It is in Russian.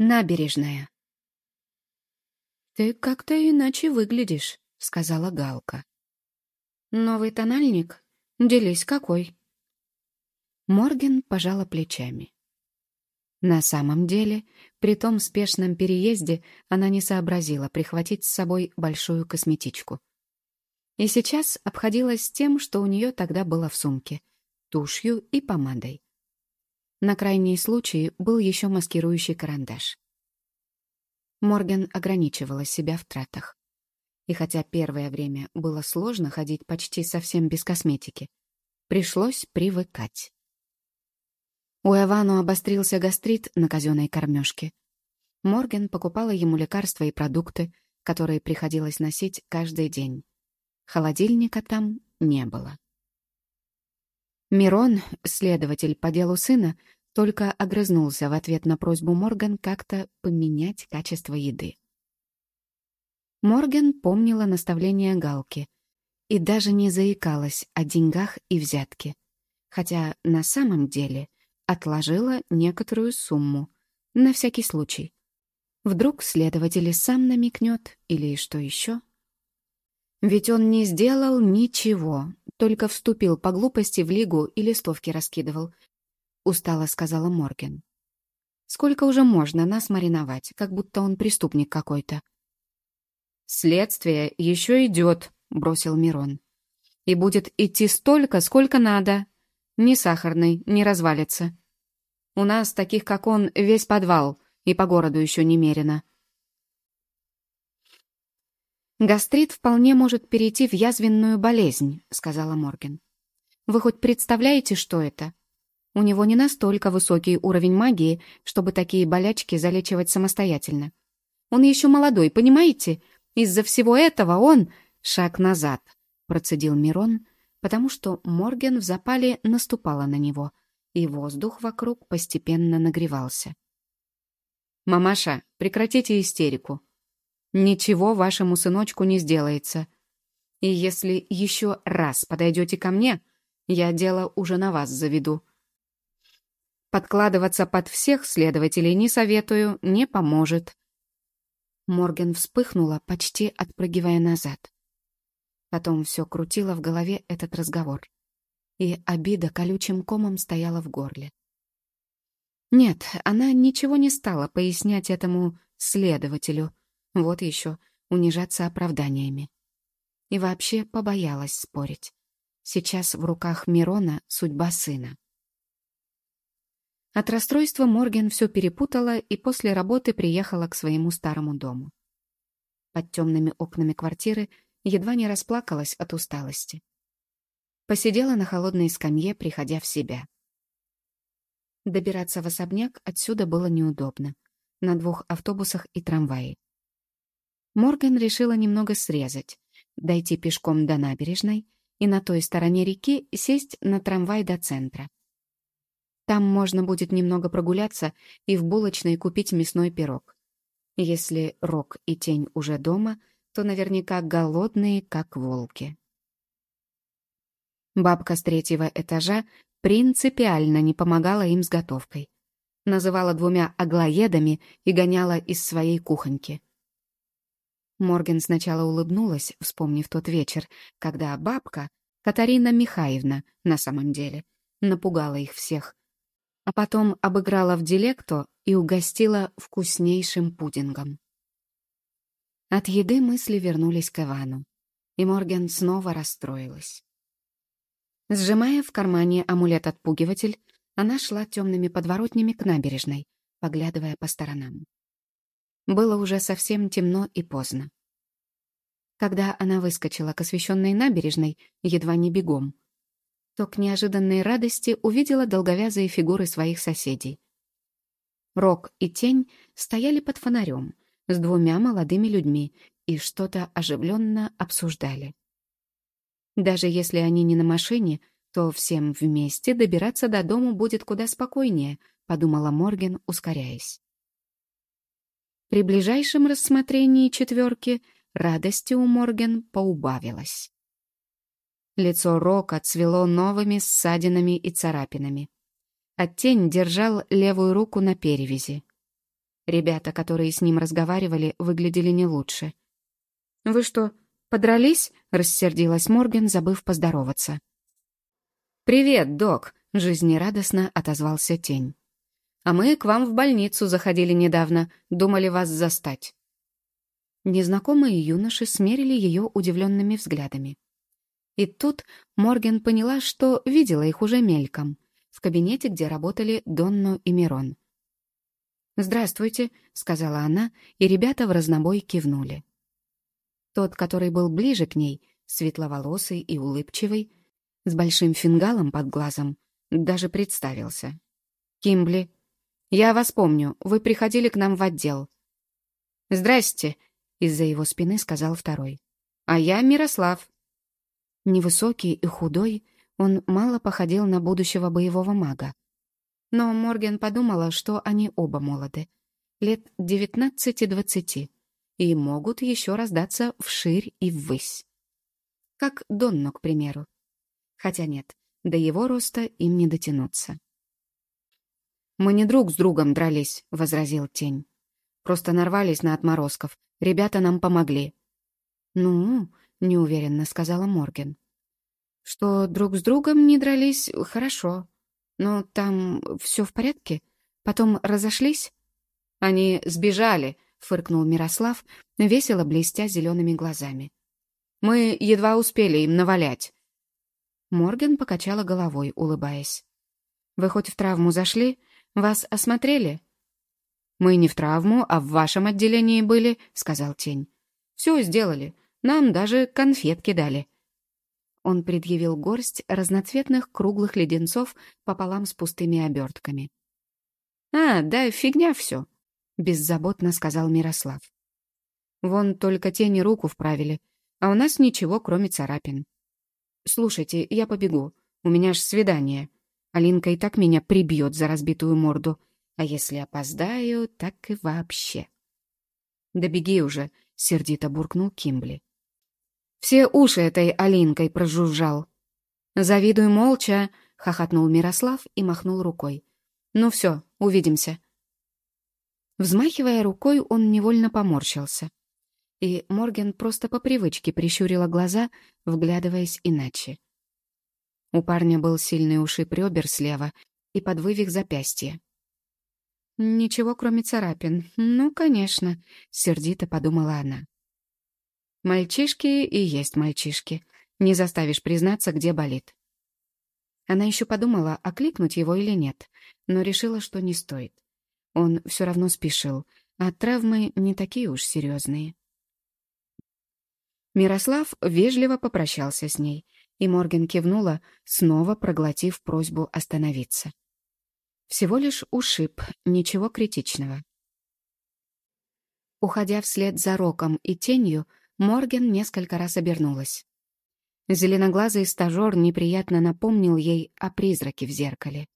Набережная. «Ты как-то иначе выглядишь», — сказала Галка. «Новый тональник? Делись, какой?» Морген пожала плечами. На самом деле, при том спешном переезде она не сообразила прихватить с собой большую косметичку. И сейчас обходилась тем, что у нее тогда было в сумке — тушью и помадой. На крайний случай был еще маскирующий карандаш. Морген ограничивала себя в тратах. И хотя первое время было сложно ходить почти совсем без косметики, пришлось привыкать. У Эвану обострился гастрит на казенной кормежке. Морген покупала ему лекарства и продукты, которые приходилось носить каждый день. Холодильника там не было. Мирон, следователь по делу сына, только огрызнулся в ответ на просьбу Морган как-то поменять качество еды. Морган помнила наставление Галки и даже не заикалась о деньгах и взятке, хотя на самом деле отложила некоторую сумму, на всякий случай. Вдруг следователь сам намекнет или что еще? Ведь он не сделал ничего, только вступил по глупости в лигу и листовки раскидывал. Устало сказала Морген. Сколько уже можно нас мариновать, как будто он преступник какой-то? Следствие еще идет, бросил Мирон. И будет идти столько, сколько надо. Ни сахарный, не развалится. У нас таких, как он, весь подвал, и по городу еще немерено. «Гастрит вполне может перейти в язвенную болезнь», — сказала Морген. «Вы хоть представляете, что это? У него не настолько высокий уровень магии, чтобы такие болячки залечивать самостоятельно. Он еще молодой, понимаете? Из-за всего этого он... Шаг назад», — процедил Мирон, потому что Морген в запале наступала на него, и воздух вокруг постепенно нагревался. «Мамаша, прекратите истерику», Ничего вашему сыночку не сделается. И если еще раз подойдете ко мне, я дело уже на вас заведу. Подкладываться под всех следователей не советую, не поможет. Морген вспыхнула, почти отпрыгивая назад. Потом все крутило в голове этот разговор. И обида колючим комом стояла в горле. Нет, она ничего не стала пояснять этому следователю, вот еще, унижаться оправданиями. И вообще побоялась спорить. Сейчас в руках Мирона судьба сына. От расстройства Морген все перепутала и после работы приехала к своему старому дому. Под темными окнами квартиры едва не расплакалась от усталости. Посидела на холодной скамье, приходя в себя. Добираться в особняк отсюда было неудобно. На двух автобусах и трамвае. Морган решила немного срезать, дойти пешком до набережной и на той стороне реки сесть на трамвай до центра. Там можно будет немного прогуляться и в булочной купить мясной пирог. Если Рок и Тень уже дома, то наверняка голодные, как волки. Бабка с третьего этажа принципиально не помогала им с готовкой. Называла двумя аглоедами и гоняла из своей кухоньки. Морген сначала улыбнулась, вспомнив тот вечер, когда бабка, Катарина Михайловна, на самом деле, напугала их всех, а потом обыграла в дилекто и угостила вкуснейшим пудингом. От еды мысли вернулись к Ивану, и Морген снова расстроилась. Сжимая в кармане амулет-отпугиватель, она шла темными подворотнями к набережной, поглядывая по сторонам. Было уже совсем темно и поздно. Когда она выскочила к освещенной набережной, едва не бегом, то к неожиданной радости увидела долговязые фигуры своих соседей. Рок и Тень стояли под фонарем с двумя молодыми людьми и что-то оживленно обсуждали. Даже если они не на машине, то всем вместе добираться до дому будет куда спокойнее, подумала Морген, ускоряясь. При ближайшем рассмотрении четверки радости у Морген поубавилось. Лицо Рока цвело новыми ссадинами и царапинами. А тень держал левую руку на перевязи. Ребята, которые с ним разговаривали, выглядели не лучше. «Вы что, подрались?» — рассердилась Морген, забыв поздороваться. «Привет, док!» — жизнерадостно отозвался тень. «А мы к вам в больницу заходили недавно, думали вас застать». Незнакомые юноши смерили ее удивленными взглядами. И тут Морген поняла, что видела их уже мельком, в кабинете, где работали Донно и Мирон. «Здравствуйте», — сказала она, и ребята в разнобой кивнули. Тот, который был ближе к ней, светловолосый и улыбчивый, с большим фингалом под глазом, даже представился. «Кимбли, я вас помню, вы приходили к нам в отдел». «Здрасте», — из-за его спины сказал второй. «А я Мирослав». Невысокий и худой, он мало походил на будущего боевого мага. Но Морген подумала, что они оба молоды, лет девятнадцати-двадцати, и могут еще раздаться вширь и ввысь. Как Донно, к примеру. Хотя нет, до его роста им не дотянуться. «Мы не друг с другом дрались», — возразил Тень. «Просто нарвались на отморозков. Ребята нам помогли». «Ну», — неуверенно сказала Морген. «Что друг с другом не дрались, хорошо. Но там все в порядке? Потом разошлись?» «Они сбежали», — фыркнул Мирослав, весело блестя зелеными глазами. «Мы едва успели им навалять». Морген покачала головой, улыбаясь. «Вы хоть в травму зашли? Вас осмотрели?» «Мы не в травму, а в вашем отделении были», — сказал Тень. «Все сделали. Нам даже конфетки дали». Он предъявил горсть разноцветных круглых леденцов пополам с пустыми обертками. «А, да, фигня все», — беззаботно сказал Мирослав. «Вон только тени руку вправили, а у нас ничего, кроме царапин. Слушайте, я побегу, у меня ж свидание. Алинка и так меня прибьет за разбитую морду, а если опоздаю, так и вообще». «Да беги уже», — сердито буркнул Кимбли. Все уши этой Алинкой прожужжал. «Завидуй молча», — хохотнул Мирослав и махнул рукой. «Ну все, увидимся». Взмахивая рукой, он невольно поморщился. И Морген просто по привычке прищурила глаза, вглядываясь иначе. У парня был сильный ушиб ребер слева и подвывих запястья. «Ничего, кроме царапин. Ну, конечно», — сердито подумала она. Мальчишки и есть мальчишки. Не заставишь признаться, где болит. Она еще подумала, окликнуть его или нет, но решила, что не стоит. Он все равно спешил, а травмы не такие уж серьезные. Мирослав вежливо попрощался с ней, и Морген кивнула, снова проглотив просьбу остановиться. Всего лишь ушиб, ничего критичного. Уходя вслед за Роком и Тенью, Морген несколько раз обернулась. Зеленоглазый стажер неприятно напомнил ей о призраке в зеркале.